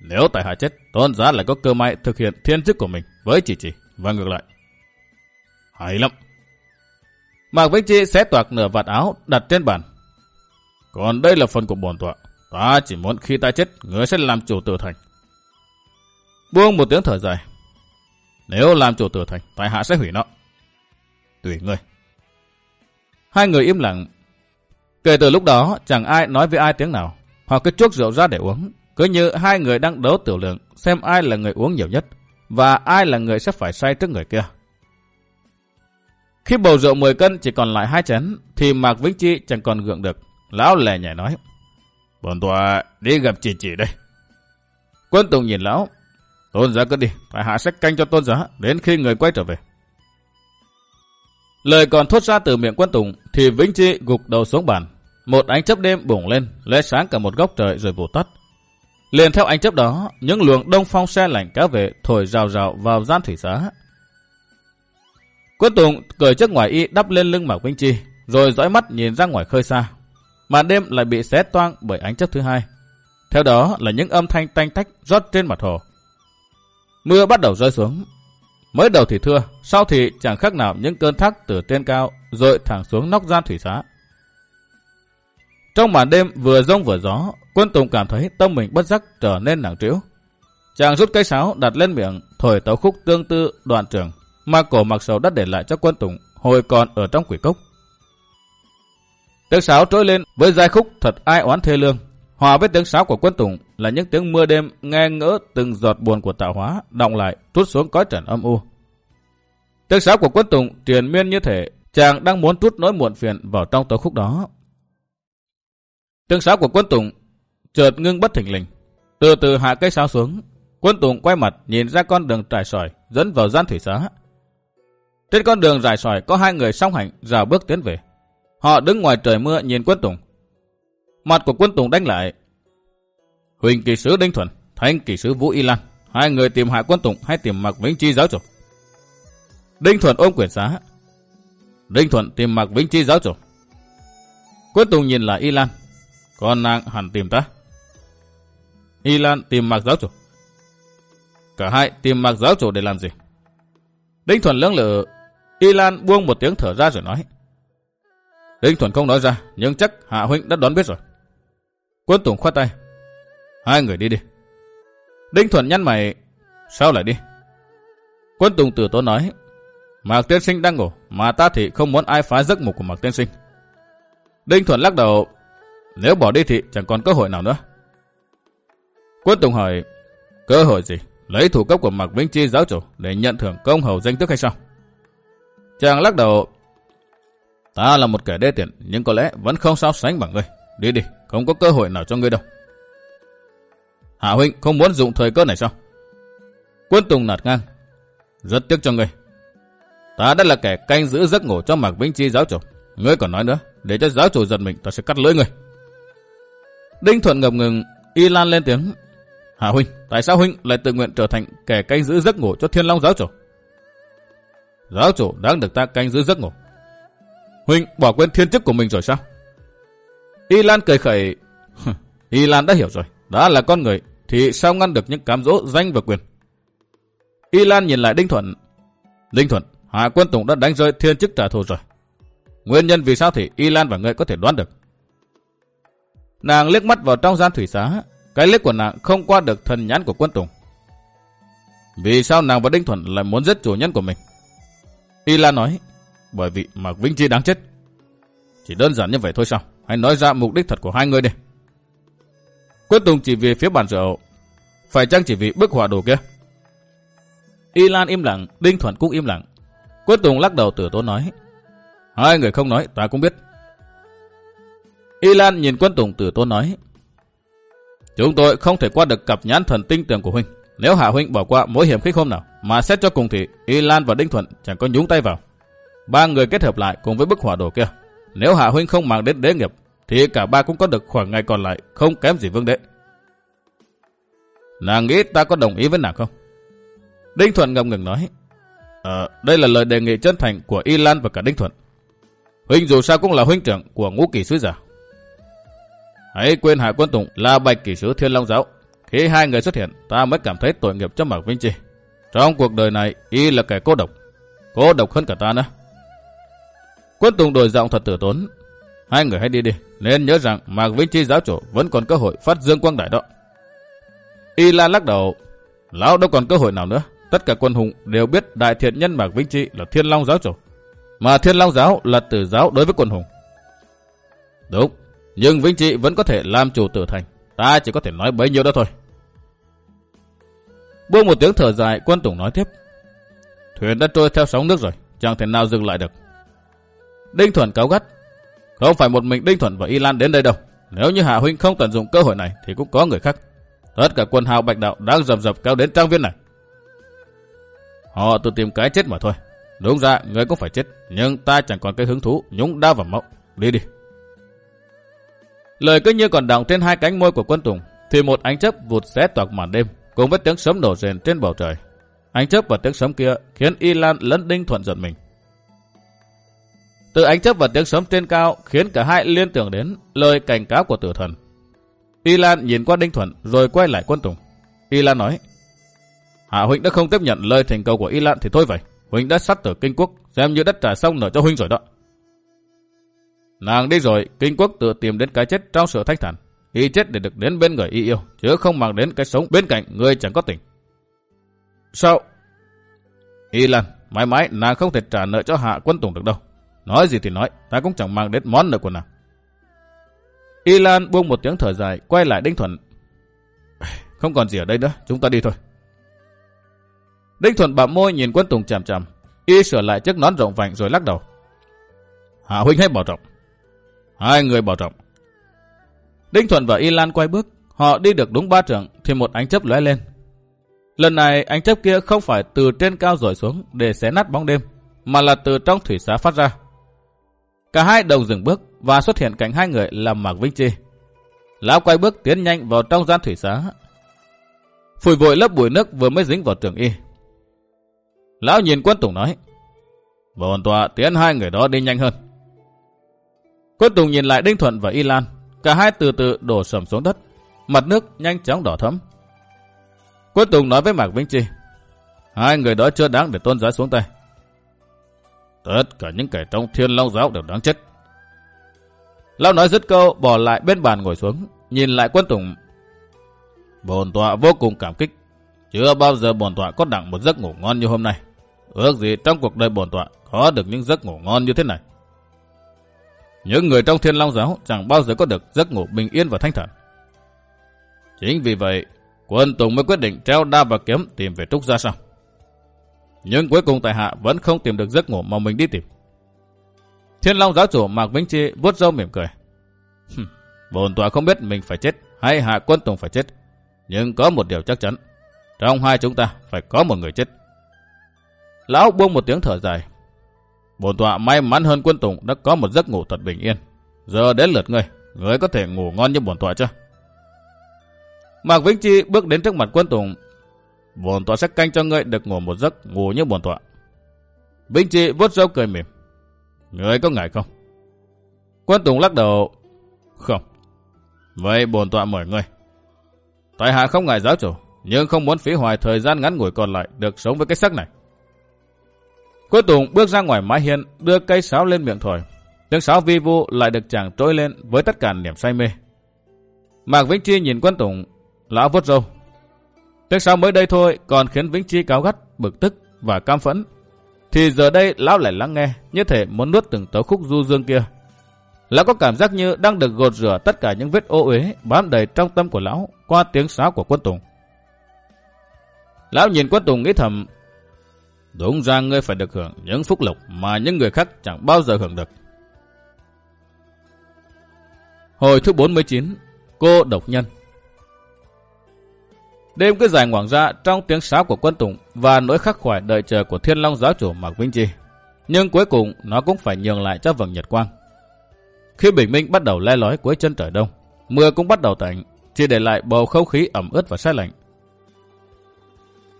Nếu tài hạ chết, tôn giá lại có cơ may thực hiện thiên chức của mình với chỉ chỉ và ngược lại. Hay lắm. Mạc Vĩnh Chi xé toạc nửa vạt áo đặt trên bàn. Còn đây là phần của bổn tọa. Ta chỉ muốn khi ta chết, người sẽ làm chủ tử thành. Buông một tiếng thở dài. Nếu làm chủ tử thành, tại hạ sẽ hủy nó. Tùy ngươi. Hai người im lặng. Kể từ lúc đó, chẳng ai nói với ai tiếng nào. Họ cứ chuốc rượu ra để uống. cứ như hai người đang đấu tiểu lượng xem ai là người uống nhiều nhất và ai là người sẽ phải say trước người kia. Khi bầu rượu 10 cân chỉ còn lại hai chén thì Mạc Vĩnh Chi chẳng còn gượng được. Lão lè nhảy nói. bọn tòa đi gặp chị chị đây. Quân Tùng nhìn lão. Tôn giả cứ đi, phải hạ sách canh cho tôn giả đến khi người quay trở về. Lời còn thốt ra từ miệng quân Tùng thì Vĩnh Chi gục đầu xuống bàn. Một ánh chớp đêm bùng lên, lóe sáng cả một góc trời rồi vụt tắt. Liền theo ánh chớp đó, những luồng đông phong xe lạnh cá về thổi rào rào vào gian thủy xá. Quân Tùng cởi chiếc ngoài y đắp lên lưng Mạc Vĩnh Chi, rồi dõi mắt nhìn ra ngoài khơi xa. Màn đêm lại bị xé toang bởi ánh chớp thứ hai. Theo đó là những âm thanh tanh tách rót trên mặt hồ. Mưa bắt đầu rơi xuống. Mới đầu thì thưa, sau thì chẳng khác nào những cơn thác từ trên cao rồi thẳng xuống nóc gian thủy xá. Trong màn đêm vừa rông vừa gió, quân Tùng cảm thấy tâm mình bất giác trở nên nặng trĩu. Chàng rút cây sáo đặt lên miệng, thổi tấu khúc tương tư đoạn trường mà cổ mặc sầu đã để lại cho quân Tùng hồi còn ở trong quỷ cốc. Tiếng sáo trỗi lên với giai khúc thật ai oán thê lương. Hòa với tiếng sáo của quân Tùng là những tiếng mưa đêm nghe ngỡ từng giọt buồn của tạo hóa động lại trút xuống cõi trần âm u. Tiếng sáo của quân Tùng truyền miên như thể chàng đang muốn trút nỗi muộn phiền vào trong tấu khúc đó. Tiếng sáo của quân Tùng chợt ngưng bất thình lình. Từ từ hạ cây sáo xuống, quân Tùng quay mặt nhìn ra con đường trải sỏi dẫn vào gian thủy xá. Trên con đường dài sỏi có hai người song hành rào bước tiến về. Họ đứng ngoài trời mưa nhìn quân Tùng. Mặt của quân Tùng đánh lại. Huỳnh kỳ sứ Đinh Thuần, Thanh kỳ sứ Vũ Y Lan. Hai người tìm hại quân Tùng hay tìm Mạc Vĩnh Chi giáo chủ. Đinh Thuần ôm quyển xá. Đinh Thuần tìm Mạc Vĩnh Chi giáo chủ. Quân Tùng nhìn lại Y Lan. Còn nàng hẳn tìm ta. Y Lan tìm Mạc giáo chủ. Cả hai tìm Mạc giáo chủ để làm gì? Đinh Thuần lưỡng lự Y Lan buông một tiếng thở ra rồi nói. Đinh Thuần không nói ra, nhưng chắc Hạ Huynh đã đoán biết rồi. Quân Tùng khoát tay. Hai người đi đi. Đinh Thuần nhăn mày. Sao lại đi? Quân Tùng từ tốn nói. Mạc Tiên Sinh đang ngủ, mà ta thì không muốn ai phá giấc ngủ của Mạc Tiên Sinh. Đinh Thuần lắc đầu. Nếu bỏ đi thì chẳng còn cơ hội nào nữa. Quân Tùng hỏi. Cơ hội gì? Lấy thủ cấp của Mạc Vĩnh Chi giáo chủ để nhận thưởng công hầu danh tước hay sao? Chàng lắc đầu. Ta là một kẻ đê tiện, nhưng có lẽ vẫn không sao sánh bằng ngươi. Đi đi, không có cơ hội nào cho ngươi đâu. Hạ huynh không muốn dụng thời cơ này sao? Quân Tùng nạt ngang. Rất tiếc cho ngươi. Ta đã là kẻ canh giữ giấc ngủ cho Mạc Vĩnh Chi giáo chủ. Ngươi còn nói nữa, để cho giáo chủ giật mình ta sẽ cắt lưỡi ngươi. Đinh Thuận ngập ngừng, y lan lên tiếng. Hạ huynh, tại sao huynh lại tự nguyện trở thành kẻ canh giữ giấc ngủ cho Thiên Long giáo chủ? Giáo chủ đang được ta canh giữ giấc ngủ. Huynh bỏ quên thiên chức của mình rồi sao? Y Lan cười khẩy. y Lan đã hiểu rồi. Đã là con người thì sao ngăn được những cám dỗ danh và quyền. Y Lan nhìn lại Đinh Thuận. Đinh Thuận, Hạ Quân Tùng đã đánh rơi thiên chức trả thù rồi. Nguyên nhân vì sao thì Y Lan và ngươi có thể đoán được. Nàng liếc mắt vào trong gian thủy xá. Cái liếc của nàng không qua được thần nhãn của quân Tùng. Vì sao nàng và Đinh Thuận lại muốn giết chủ nhân của mình? Y Lan nói, bởi vì Mạc Vĩnh Chi đáng chết. Chỉ đơn giản như vậy thôi sao? Hãy nói ra mục đích thật của hai người đi. Quyết Tùng chỉ về phía bàn rượu. Phải chăng chỉ vì bức họa đồ kia? Y Lan im lặng, Đinh Thuận cũng im lặng. Quyết Tùng lắc đầu tử tốn nói. Hai người không nói, ta cũng biết. Y Lan nhìn quân Tùng tử tốn nói. Chúng tôi không thể qua được cặp nhãn thần tinh tường của Huynh. Nếu Hạ Huynh bỏ qua mỗi hiểm khích hôm nào, mà xét cho cùng thì Y Lan và Đinh Thuận chẳng có nhúng tay vào. Ba người kết hợp lại cùng với bức hỏa đồ kia. Nếu Hạ Huynh không mang đến đế nghiệp, thì cả ba cũng có được khoảng ngày còn lại, không kém gì vương đệ. Nàng nghĩ ta có đồng ý với nàng không? Đinh Thuận ngầm ngừng nói. Ờ, đây là lời đề nghị chân thành của Y Lan và cả Đinh Thuận. Huynh dù sao cũng là huynh trưởng của ngũ kỳ sứ giả. Hãy quên Hạ Quân Tùng là bạch kỷ sứ Thiên Long Giáo. Khi hai người xuất hiện, ta mới cảm thấy tội nghiệp cho Mạc Vinh Chi. Trong cuộc đời này, y là kẻ cô độc. Cô độc hơn cả ta nữa. Quân Tùng đổi giọng thật tử tốn. Hai người hãy đi đi, nên nhớ rằng Mạc Vinh Chi giáo chủ vẫn còn cơ hội phát dương quang đại đó. Y Lan lắc đầu, lão đâu còn cơ hội nào nữa. Tất cả quân hùng đều biết đại thiện nhân Mạc Vinh Chi là Thiên Long giáo chủ. Mà Thiên Long giáo là tử giáo đối với quân hùng. Đúng, nhưng Vinh Chi vẫn có thể làm chủ tử thành. ta chỉ có thể nói bấy nhiêu đó thôi. Buông một tiếng thở dài, quân Tùng nói tiếp. Thuyền đã trôi theo sóng nước rồi, chẳng thể nào dừng lại được. Đinh Thuận cáo gắt. Không phải một mình Đinh Thuận và Y Lan đến đây đâu. Nếu như Hạ Huynh không tận dụng cơ hội này thì cũng có người khác. Tất cả quân hào bạch đạo đang dầm dập kéo đến trang viên này. Họ tự tìm cái chết mà thôi. Đúng ra người cũng phải chết, nhưng ta chẳng còn cái hứng thú nhúng đa vào mộng. Đi đi. Lời cứ như còn đọng trên hai cánh môi của quân Tùng, thì một ánh chớp vụt xé toạc màn đêm, cùng với tiếng sấm nổ rền trên bầu trời. Ánh chớp và tiếng sấm kia khiến Y Lan lẫn Đinh Thuận giận mình. Từ ánh chớp và tiếng sấm trên cao khiến cả hai liên tưởng đến lời cảnh cáo của tử thần. Y Lan nhìn qua Đinh Thuận rồi quay lại quân Tùng. Y Lan nói, Hạ Huynh đã không tiếp nhận lời thành cầu của Y Lan thì thôi vậy. Huynh đã sát tử kinh quốc, xem như đất trả xong nợ cho Huynh rồi đó. Nàng đi rồi, kinh quốc tự tìm đến cái chết trong sự thanh thản. Y chết để được đến bên người y yêu, chứ không mang đến cái sống bên cạnh người chẳng có tình. Sao? Y Lan, mãi mãi nàng không thể trả nợ cho Hạ Quân Tùng được đâu. Nói gì thì nói, ta cũng chẳng mang đến món nợ của nàng. Y Lan buông một tiếng thở dài, quay lại Đinh Thuận. Không còn gì ở đây nữa, chúng ta đi thôi. Đinh Thuận bạm môi nhìn quân Tùng chằm chằm. Y sửa lại chiếc nón rộng vành rồi lắc đầu. Hạ huynh hãy bảo trọng. Hai người bảo trọng. Đinh Thuận và Y Lan quay bước. Họ đi được đúng ba trường thì một ánh chớp lóe lên. Lần này ánh chớp kia không phải từ trên cao rọi xuống để xé nát bóng đêm, mà là từ trong thủy xá phát ra. Cả hai đồng dừng bước và xuất hiện cạnh hai người là Mạc Vinh Chi. Lão quay bước tiến nhanh vào trong gian thủy xá. Phủi vội lớp bụi nước vừa mới dính vào trường y. Lão nhìn quân Tùng nói. Bồn tọa tiến hai người đó đi nhanh hơn. Quân Tùng nhìn lại Đinh Thuận và Y Lan. Cả hai từ từ đổ sầm xuống đất. Mặt nước nhanh chóng đỏ thấm. Quân Tùng nói với Mạc Vinh Chi. Hai người đó chưa đáng để tôn giá xuống tay. Tất cả những kẻ trong thiên long giáo đều đáng chết. Lão nói dứt câu, bỏ lại bên bàn ngồi xuống, nhìn lại quân Tùng. Bồn tọa vô cùng cảm kích. Chưa bao giờ bồn tọa có đặng một giấc ngủ ngon như hôm nay. Ước gì trong cuộc đời bồn tọa có được những giấc ngủ ngon như thế này. Những người trong thiên long giáo chẳng bao giờ có được giấc ngủ bình yên và thanh thản. Chính vì vậy, quân Tùng mới quyết định treo đa và kiếm tìm về Trúc Gia sao. Nhưng cuối cùng tại hạ vẫn không tìm được giấc ngủ mà mình đi tìm. Thiên Long giáo chủ Mạc Vĩnh Chi vuốt râu mỉm cười. Bồn tọa không biết mình phải chết hay hạ quân Tùng phải chết. Nhưng có một điều chắc chắn. Trong hai chúng ta phải có một người chết. Lão buông một tiếng thở dài. Bồn tọa may mắn hơn quân Tùng đã có một giấc ngủ thật bình yên. Giờ đến lượt ngươi, ngươi có thể ngủ ngon như bồn tọa chưa? Mạc Vĩnh Chi bước đến trước mặt quân Tùng. Bồn tọa sẽ canh cho ngươi được ngủ một giấc ngủ như bồn tọa. Vĩnh Chi vuốt râu cười mỉm. Ngươi có ngại không? Quân Tùng lắc đầu. Không. Vậy bồn tọa mời ngươi. Tại hạ không ngại giáo chủ, nhưng không muốn phí hoài thời gian ngắn ngủi còn lại được sống với cái sắc này. Cuối Tùng bước ra ngoài mái hiên, đưa cây sáo lên miệng thổi. Tiếng sáo vi vu lại được chàng trôi lên với tất cả niềm say mê. Mạc Vĩnh Chi nhìn quân Tùng, lão vuốt râu tức sao mới đây thôi còn khiến Vĩnh Chi cáo gắt, bực tức và cam phẫn. Thì giờ đây lão lại lắng nghe, như thể muốn nuốt từng tấu khúc du dương kia. Lão có cảm giác như đang được gột rửa tất cả những vết ô uế bám đầy trong tâm của lão qua tiếng sáo của quân Tùng. Lão nhìn quân Tùng nghĩ thầm, đúng ra ngươi phải được hưởng những phúc lộc mà những người khác chẳng bao giờ hưởng được. Hồi thứ 49, cô độc nhân. Đêm cứ dài ngoảng ra trong tiếng sáo của quân Tùng và nỗi khắc khoải đợi chờ của thiên long giáo chủ Mạc Vinh Chi. Nhưng cuối cùng nó cũng phải nhường lại cho vầng nhật quang. Khi bình minh bắt đầu le lói cuối chân trời đông, mưa cũng bắt đầu tạnh, chỉ để lại bầu không khí ẩm ướt và sát lạnh.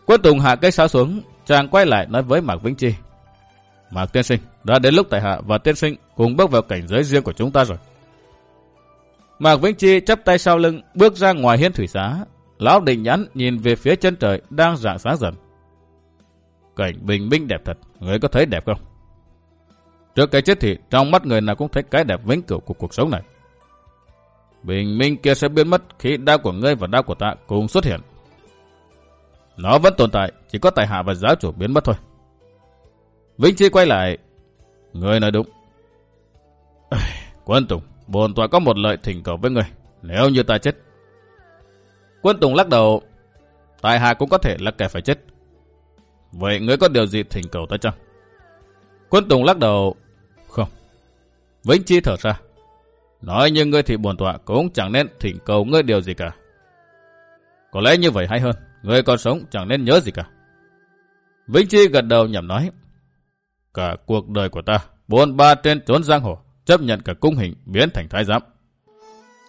Quân Tùng hạ cây sáo xuống, chàng quay lại nói với Mạc Vĩnh Chi. Mạc Tiên Sinh, đã đến lúc tại hạ và Tiên Sinh cùng bước vào cảnh giới riêng của chúng ta rồi. Mạc Vĩnh Chi chắp tay sau lưng, bước ra ngoài hiên thủy xá. Lão định nhắn nhìn về phía chân trời đang rạng sáng dần. Cảnh bình minh đẹp thật, người có thấy đẹp không? Trước cái chết thì trong mắt người nào cũng thấy cái đẹp vĩnh cửu của cuộc sống này. Bình minh kia sẽ biến mất khi đau của ngươi và đau của ta cùng xuất hiện. Nó vẫn tồn tại, chỉ có tài hạ và giáo chủ biến mất thôi. Vĩnh Chi quay lại. người nói đúng. Quân Tùng, bồn tòa có một lời thỉnh cầu với người Nếu như ta chết, Quân Tùng lắc đầu. Tài hạ cũng có thể là kẻ phải chết. Vậy ngươi có điều gì thỉnh cầu ta chăng? Quân Tùng lắc đầu. Không. Vĩnh Chi thở ra. Nói như ngươi thì buồn tọa cũng chẳng nên thỉnh cầu ngươi điều gì cả. Có lẽ như vậy hay hơn. Ngươi còn sống chẳng nên nhớ gì cả. Vĩnh Chi gật đầu nhầm nói. Cả cuộc đời của ta, buồn ba trên trốn giang hồ, chấp nhận cả cung hình biến thành thái giám.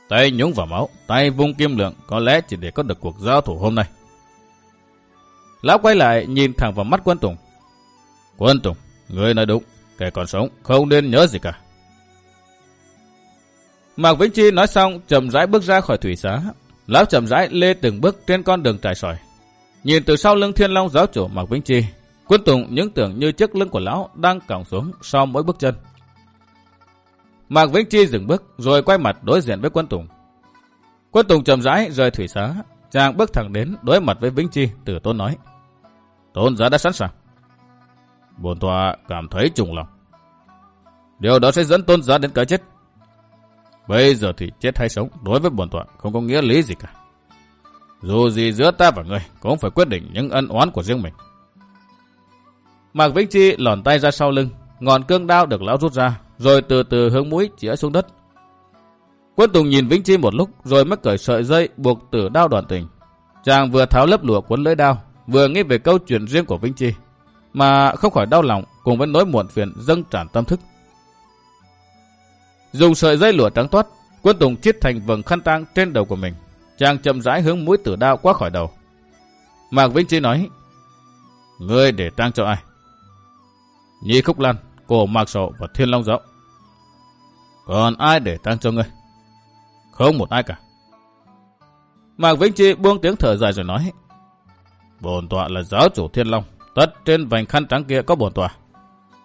Tay nhúng vào máu, tay vung kim lượng có lẽ chỉ để có được cuộc giao thủ hôm nay. Lão quay lại nhìn thẳng vào mắt quân Tùng. Quân Tùng, người nói đúng, kẻ còn sống không nên nhớ gì cả. Mạc Vĩnh Chi nói xong chậm rãi bước ra khỏi thủy xá. Lão chậm rãi lê từng bước trên con đường trải sỏi. Nhìn từ sau lưng thiên long giáo chủ Mạc Vĩnh Chi, quân Tùng những tưởng như chiếc lưng của lão đang còng xuống sau mỗi bước chân. Mạc Vĩnh Chi dừng bước rồi quay mặt đối diện với quân Tùng. Quân Tùng chậm rãi rời thủy xá, chàng bước thẳng đến đối mặt với Vĩnh Chi, từ tôn nói. Tôn giá đã sẵn sàng. Bồn tòa cảm thấy trùng lòng. Điều đó sẽ dẫn tôn giá đến cái chết. Bây giờ thì chết hay sống đối với bồn tòa không có nghĩa lý gì cả. Dù gì giữa ta và người cũng phải quyết định những ân oán của riêng mình. Mạc Vĩnh Chi lòn tay ra sau lưng, ngọn cương đao được lão rút ra, rồi từ từ hướng mũi chĩa xuống đất. Quân Tùng nhìn Vĩnh Chi một lúc rồi mới cởi sợi dây buộc tử đao đoàn tình. Chàng vừa tháo lớp lụa cuốn lưỡi đao, vừa nghĩ về câu chuyện riêng của Vĩnh Chi, mà không khỏi đau lòng cùng với nỗi muộn phiền dâng tràn tâm thức. Dùng sợi dây lụa trắng toát, Quân Tùng chiết thành vầng khăn tang trên đầu của mình. Chàng chậm rãi hướng mũi tử đao qua khỏi đầu. Mạc Vĩnh Chi nói, Ngươi để tang cho ai? Nhi Khúc Lan, cổ Mạc Sổ và Thiên Long giáo, Còn ai để tang cho ngươi? Không một ai cả. Mạc Vĩnh Chi buông tiếng thở dài rồi nói, Bồn tọa là giáo chủ Thiên Long, tất trên vành khăn trắng kia có bồn tọa.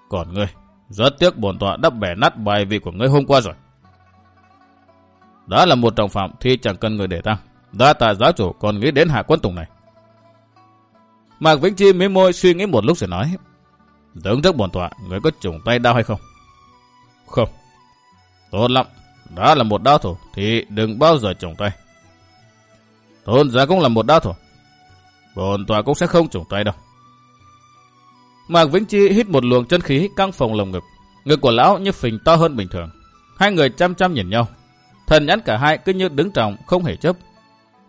Còn ngươi, rất tiếc bồn tọa đã bẻ nát bài vị của ngươi hôm qua rồi. Đã là một trọng phạm thì chẳng cần người để tăng. Đã tạ giáo chủ còn nghĩ đến hạ quân tùng này. Mạc Vĩnh Chi mím môi suy nghĩ một lúc rồi nói. Đứng trước bổn tọa, người có trùng tay đau hay không? Không. Tốt lắm. Đã là một đau thủ thì đừng bao giờ trùng tay. Tôn giá cũng là một đau thủ. Bồn tọa cũng sẽ không trùng tay đâu. Mạc Vĩnh Chi hít một luồng chân khí căng phòng lồng ngực. Ngực của lão như phình to hơn bình thường. Hai người chăm chăm nhìn nhau. Thần nhãn cả hai cứ như đứng trọng không hề chấp.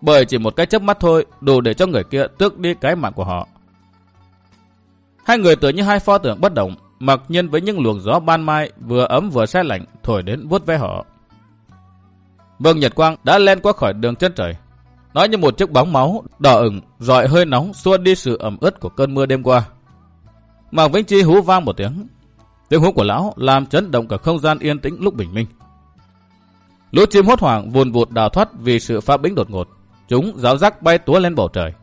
Bởi chỉ một cái chớp mắt thôi đủ để cho người kia tước đi cái mạng của họ. Hai người tựa như hai pho tượng bất động, mặc nhiên với những luồng gió ban mai vừa ấm vừa xe lạnh thổi đến vuốt ve họ. Vâng Nhật Quang đã lên qua khỏi đường chân trời. Nói như một chiếc bóng máu đỏ ửng rọi hơi nóng xua đi sự ẩm ướt của cơn mưa đêm qua. Mạc Vĩnh Chi hú vang một tiếng. Tiếng hú của lão làm chấn động cả không gian yên tĩnh lúc bình minh. Lũ chim hốt hoảng vùn vụt đào thoát vì sự phá bĩnh đột ngột. Chúng giáo giác bay túa lên bầu trời.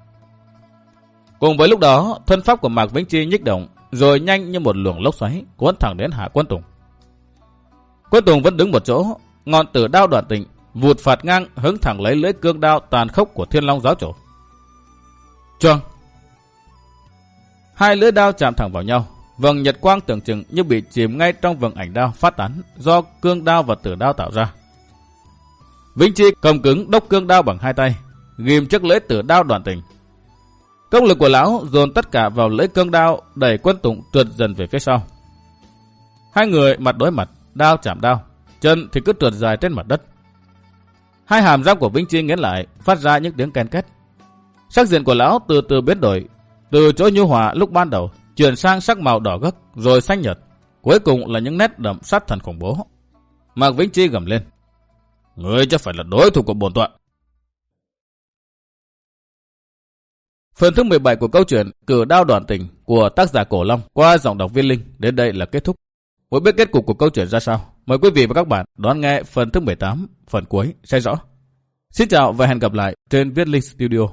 Cùng với lúc đó, thân pháp của Mạc Vĩnh Chi nhích động, rồi nhanh như một luồng lốc xoáy, cuốn thẳng đến hạ quân Tùng. Quân Tùng vẫn đứng một chỗ, ngọn tử đao đoạn tịnh, vụt phạt ngang hứng thẳng lấy lưỡi cương đao tàn khốc của Thiên Long giáo chủ. Choang! Hai lưỡi đao chạm thẳng vào nhau, vầng nhật quang tưởng chừng như bị chìm ngay trong vầng ảnh đao phát tán do cương đao và tử đao tạo ra. Vĩnh Chi cầm cứng đốc cương đao bằng hai tay, ghim chiếc lưỡi tử đao đoạn tình. Công lực của lão dồn tất cả vào lưỡi cương đao đẩy quân tụng trượt dần về phía sau. Hai người mặt đối mặt, đao chạm đao, chân thì cứ trượt dài trên mặt đất. Hai hàm răng của Vĩnh Chi nghiến lại, phát ra những tiếng ken két. Sắc diện của lão từ từ biến đổi, từ chỗ nhu hòa lúc ban đầu chuyển sang sắc màu đỏ gấc rồi xanh nhợt, cuối cùng là những nét đậm sát thần khủng bố. Mạc Vĩnh Chi gầm lên. Ngươi chắc phải là đối thủ của bổn tọa. Phần thứ 17 của câu chuyện Cử đao đoàn tình của tác giả Cổ Long qua giọng đọc viên Linh đến đây là kết thúc. Muốn biết kết cục của câu chuyện ra sao? Mời quý vị và các bạn đón nghe phần thứ 18, phần cuối sẽ rõ. Xin chào và hẹn gặp lại trên Viết Linh Studio.